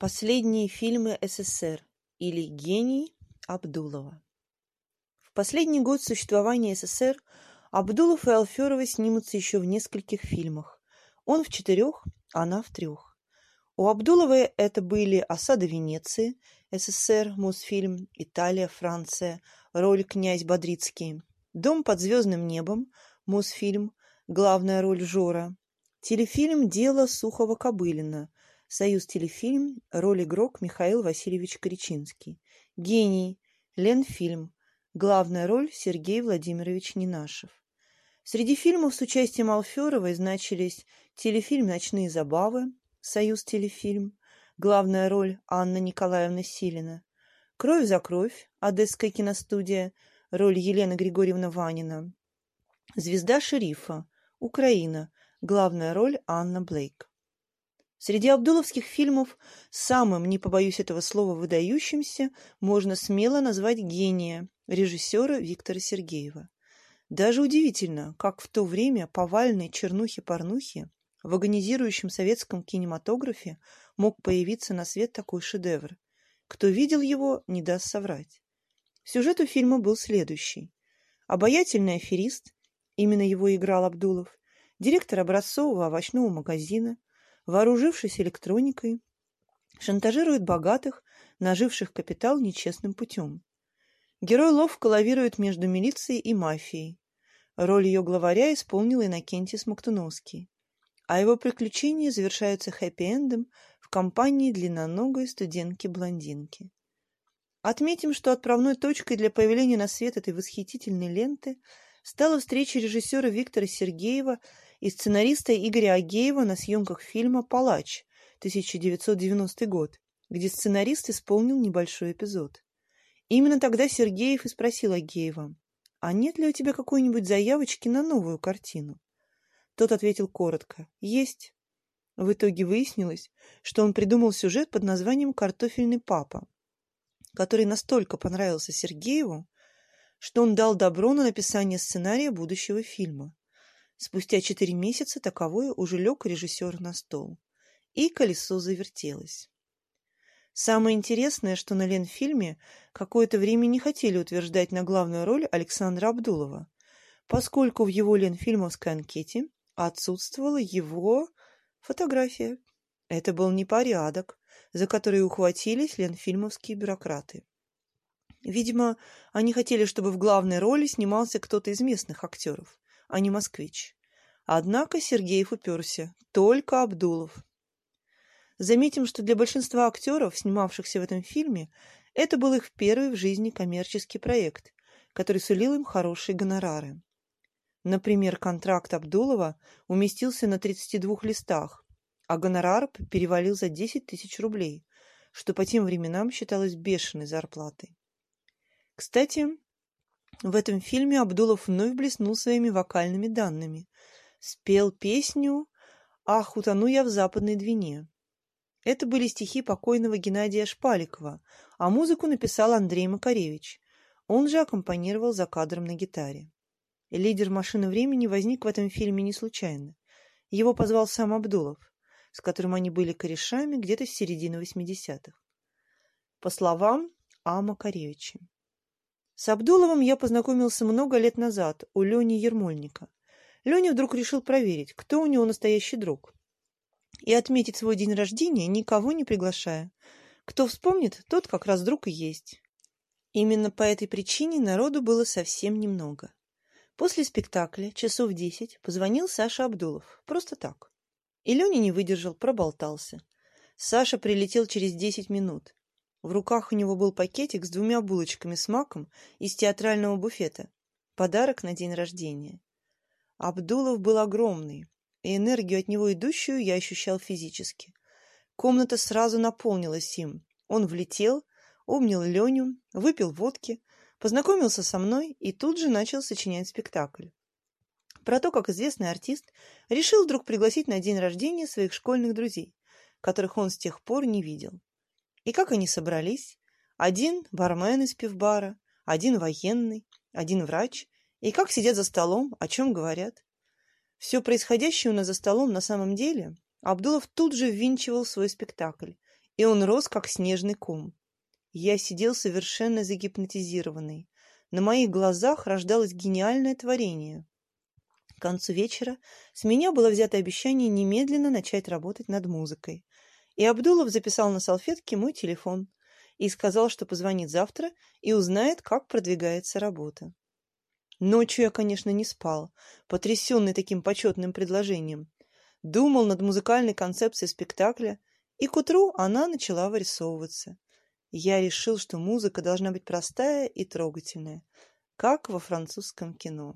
Последние фильмы СССР или «Гений» Абдулова. В последний год существования СССР Абдулов и Алферова снимутся еще в нескольких фильмах. Он в четырех, она в трех. У Абдулова это были «Осада Венеции», СССР, Мосфильм, Италия, Франция, роль князь Бодрицкий, «Дом под звездным небом», Мосфильм, главная роль Жора, телефильм «Дело Сухова-Кобылина», Союз телефильм, роль игрок Михаил Васильевич Коричинский. Гений, Ленфильм, главная роль Сергей Владимирович Нинашев. Среди фильмов с участием Алферовой значились телефильм «Ночные забавы», Союз телефильм, главная роль Анна Николаевна Силина, «Кровь за кровь», Одесская киностудия, роль Елена Григорьевна Ванина, «Звезда шерифа», Украина, главная роль Анна Блейк. Среди абдуловских фильмов самым, не побоюсь этого слова, выдающимся можно смело назвать гения режиссера Виктора Сергеева. Даже удивительно, как в то время повальной чернухи-порнухи в агонизирующем советском кинематографе мог появиться на свет такой шедевр. Кто видел его, не даст соврать. Сюжет у фильма был следующий. Обаятельный аферист, именно его играл Абдулов, директор образцового овощного магазина, вооружившись электроникой, шантажирует богатых, наживших капитал нечестным путем. Герой ловко лавирует между милицией и мафией. Роль ее главаря исполнил Иннокентий Смоктуновский. А его приключения завершаются хэппи-эндом в компании длинноногой студентки-блондинки. Отметим, что отправной точкой для появления на свет этой восхитительной ленты стала встреча режиссера Виктора Сергеева и сценариста Игоря Агеева на съемках фильма «Палач» 1990 год, где сценарист исполнил небольшой эпизод. Именно тогда Сергеев и спросил Агеева, «А нет ли у тебя какой-нибудь заявочки на новую картину?» Тот ответил коротко, «Есть». В итоге выяснилось, что он придумал сюжет под названием «Картофельный папа», который настолько понравился Сергееву, что он дал добро на написание сценария будущего фильма. Спустя четыре месяца таковое уже лег режиссер на стол. И колесо завертелось. Самое интересное, что на Ленфильме какое-то время не хотели утверждать на главную роль Александра Абдулова, поскольку в его Ленфильмовской анкете отсутствовала его фотография. Это был непорядок, за который ухватились ленфильмовские бюрократы. Видимо, они хотели, чтобы в главной роли снимался кто-то из местных актеров, а не москвич. Однако Сергеев уперся. Только Абдулов. Заметим, что для большинства актеров, снимавшихся в этом фильме, это был их первый в жизни коммерческий проект, который сулил им хорошие гонорары. Например, контракт Абдулова уместился на 32 листах, а гонорар перевалил за 10 тысяч рублей, что по тем временам считалось бешеной зарплатой. Кстати, в этом фильме Абдулов вновь блеснул своими вокальными данными. Спел песню «Ах, утону я в западной Двине». Это были стихи покойного Геннадия Шпаликова, а музыку написал Андрей Макаревич. Он же аккомпанировал за кадром на гитаре. Лидер «Машины времени» возник в этом фильме не случайно. Его позвал сам Абдулов, с которым они были корешами где-то с середины 80-х. По словам А. Макаревича. С Абдуловым я познакомился много лет назад у Лени Ермольника. Леня вдруг решил проверить, кто у него настоящий друг. И отметить свой день рождения, никого не приглашая. Кто вспомнит, тот как раз друг и есть. Именно по этой причине народу было совсем немного. После спектакля, часов десять, позвонил Саша Абдулов. Просто так. И Леня не выдержал, проболтался. Саша прилетел через десять минут. В руках у него был пакетик с двумя булочками с маком из театрального буфета. Подарок на день рождения. Абдулов был огромный, и энергию от него идущую я ощущал физически. Комната сразу наполнилась им. Он влетел, обнял Леню, выпил водки, познакомился со мной и тут же начал сочинять спектакль. Про то, как известный артист решил вдруг пригласить на день рождения своих школьных друзей, которых он с тех пор не видел. И как они собрались? Один бармен из пивбара, один военный, один врач. И как сидят за столом, о чем говорят. Все происходящее у нас за столом на самом деле Абдулов тут же ввинчивал свой спектакль и он рос, как снежный ком. Я сидел совершенно загипнотизированный. На моих глазах рождалось гениальное творение. К концу вечера с меня было взято обещание немедленно начать работать над музыкой. И Абдулов записал на салфетке мой телефон и сказал, что позвонит завтра и узнает, как продвигается работа. Ночью я, конечно, не спал, потрясенный таким почетным предложением. Думал над музыкальной концепцией спектакля, и к утру она начала вырисовываться. Я решил, что музыка должна быть простая и трогательная, как во французском кино.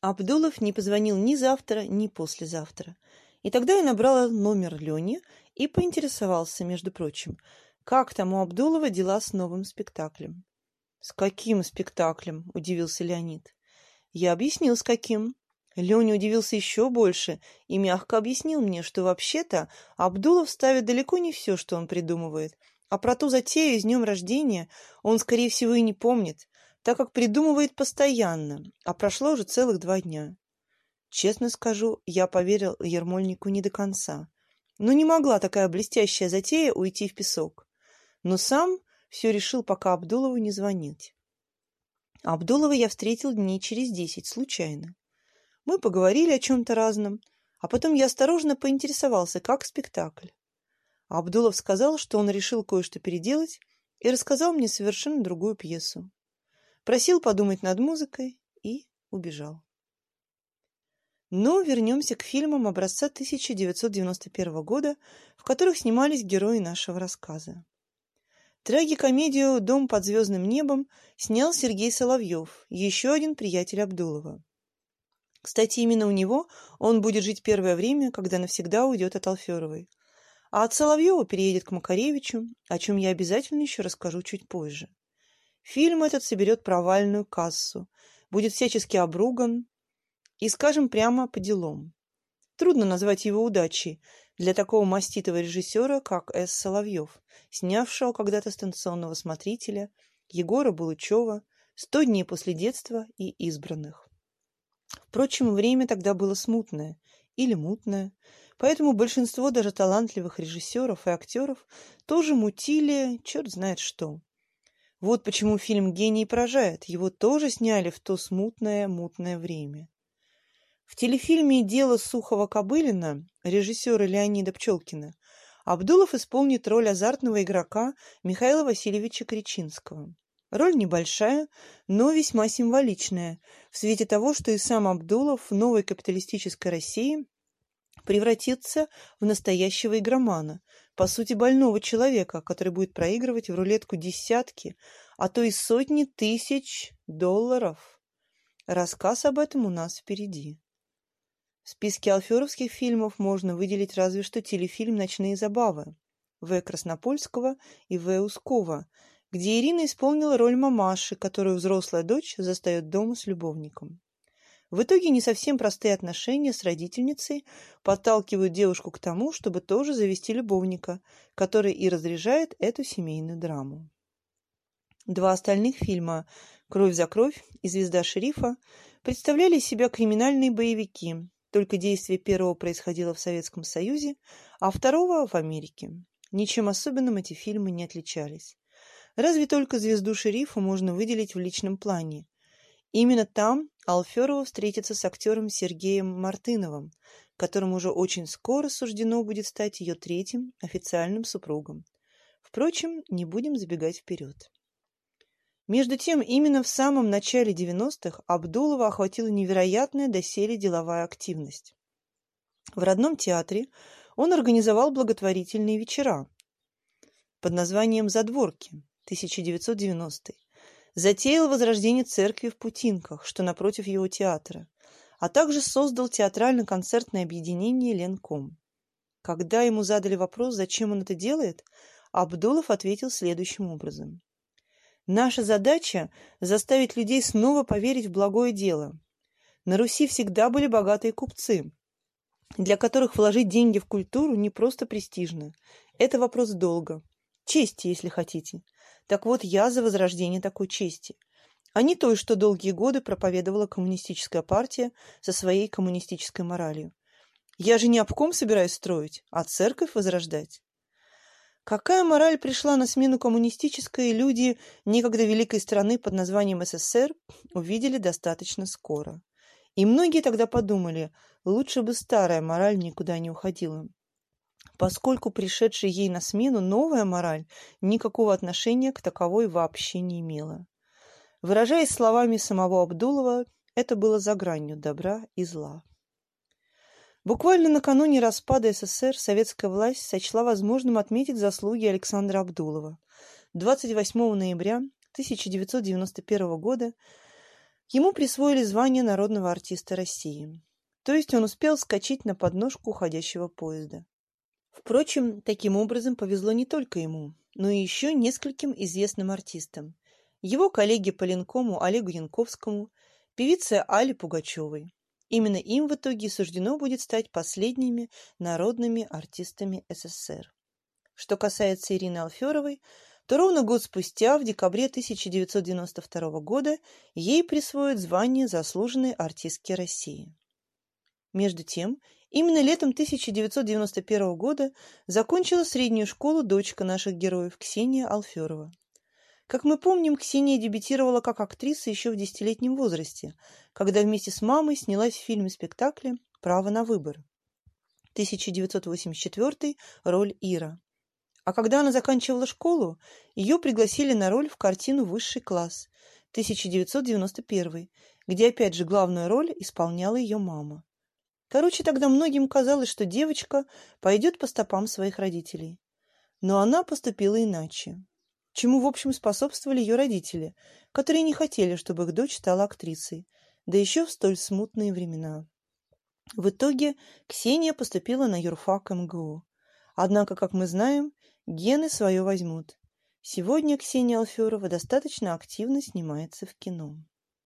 Абдулов не позвонил ни завтра, ни послезавтра. И тогда я набрала номер Лени и поинтересовался, между прочим, как там у Абдулова дела с новым спектаклем. «С каким спектаклем?» – удивился Леонид. Я объяснил, с каким. Леня удивился еще больше и мягко объяснил мне, что вообще-то Абдулов ставит далеко не все, что он придумывает, а про ту затею с днем рождения он, скорее всего, и не помнит, так как придумывает постоянно, а прошло уже целых два дня. Честно скажу, я поверил Ермольнику не до конца. Но не могла такая блестящая затея уйти в песок. Но сам все решил, пока Абдулову не звонить. Абдулова я встретил дней через десять, случайно. Мы поговорили о чем-то разном, а потом я осторожно поинтересовался, как спектакль. Абдулов сказал, что он решил кое-что переделать, и рассказал мне совершенно другую пьесу просил подумать над музыкой и убежал. Но вернемся к фильмам образца 1991 года, в которых снимались герои нашего рассказа. Трагикомедию «Дом под звездным небом» снял Сергей Соловьев, еще один приятель Абдулова. Кстати, именно у него он будет жить первое время, когда навсегда уйдет от Алферовой. А от Соловьева переедет к Макаревичу, о чем я обязательно еще расскажу чуть позже. Фильм этот соберет провальную кассу, будет всячески обруган и, скажем прямо, по делам. Трудно назвать его удачей для такого маститого режиссера, как С. Соловьев, снявшего когда-то станционного смотрителя Егора Булычева «Сто дней после детства» и «Избранных». Впрочем, время тогда было смутное или мутное, поэтому большинство даже талантливых режиссеров и актеров тоже мутили черт знает что. Вот почему фильм «Гений» поражает. Его тоже сняли в то смутное, мутное время. В телефильме «Дело Сухова-Кобылина» режиссера Леонида Пчелкина Абдулов исполнит роль азартного игрока Михаила Васильевича Кричинского. Роль небольшая, но весьма символичная, в свете того, что и сам Абдулов в новой капиталистической России превратится в настоящего игромана, по сути больного человека, который будет проигрывать в рулетку десятки, а то и сотни тысяч долларов. Рассказ об этом у нас впереди. В списке алферовских фильмов можно выделить разве что телефильм «Ночные забавы» В. Краснопольского и В. Ускова, где Ирина исполнила роль мамаши, которую взрослая дочь застает дома с любовником. В итоге не совсем простые отношения с родительницей подталкивают девушку к тому, чтобы тоже завести любовника, который и разряжает эту семейную драму. Два остальных фильма «Кровь за кровь» и «Звезда шерифа» представляли из себя криминальные боевики, только действие первого происходило в Советском Союзе, а второго – в Америке. Ничем особенным эти фильмы не отличались. Разве только «Звезду шерифа» можно выделить в личном плане. Именно там Алферова встретится с актером Сергеем Мартыновым, которому уже очень скоро суждено будет стать ее третьим официальным супругом. Впрочем, не будем забегать вперед. Между тем, именно в самом начале 90-х Абдулова охватила невероятная доселе деловая активность. В родном театре он организовал благотворительные вечера под названием «Задворки» 1990 затеял возрождение церкви в Путинках, что напротив его театра, а также создал театрально-концертное объединение «Ленком». Когда ему задали вопрос, зачем он это делает, Абдулов ответил следующим образом. «Наша задача – заставить людей снова поверить в благое дело. На Руси всегда были богатые купцы, для которых вложить деньги в культуру не просто престижно. Это вопрос долга, чести, если хотите. Так вот, я за возрождение такой чести, а не той, что долгие годы проповедовала коммунистическая партия со своей коммунистической моралью. Я же не обком собираюсь строить, а церковь возрождать. Какая мораль пришла на смену коммунистической, люди некогда великой страны под названием СССР увидели достаточно скоро. И многие тогда подумали, лучше бы старая мораль никуда не уходила. Поскольку пришедшая ей на смену новая мораль никакого отношения к таковой вообще не имела. Выражаясь словами самого Абдулова, это было за гранью добра и зла. Буквально накануне распада СССР советская власть сочла возможным отметить заслуги Александра Абдулова. 28 ноября 1991 года ему присвоили звание народного артиста России. То есть он успел скачать на подножку уходящего поезда. Впрочем, таким образом повезло не только ему, но и еще нескольким известным артистам. Его коллеге по Ленкому Олегу Янковскому, певице Али Пугачевой. Именно им в итоге суждено будет стать последними народными артистами СССР. Что касается Ирины Алферовой, то ровно год спустя, в декабре 1992 года, ей присвоят звание заслуженной артистки России. Между тем, именно летом 1991 года закончила среднюю школу дочка наших героев Ксения Алферова. Как мы помним, Ксения дебютировала как актриса еще в десятилетнем возрасте, когда вместе с мамой снялась в фильме-спектакле «Право на выбор». 1984 роль Ира. А когда она заканчивала школу, ее пригласили на роль в картину «Высший класс» 1991, где опять же главную роль исполняла ее мама. Короче, тогда многим казалось, что девочка пойдет по стопам своих родителей. Но она поступила иначе чему, в общем, способствовали ее родители, которые не хотели, чтобы их дочь стала актрисой, да еще в столь смутные времена. В итоге Ксения поступила на юрфак МГУ. Однако, как мы знаем, гены свое возьмут. Сегодня Ксения Алферова достаточно активно снимается в кино.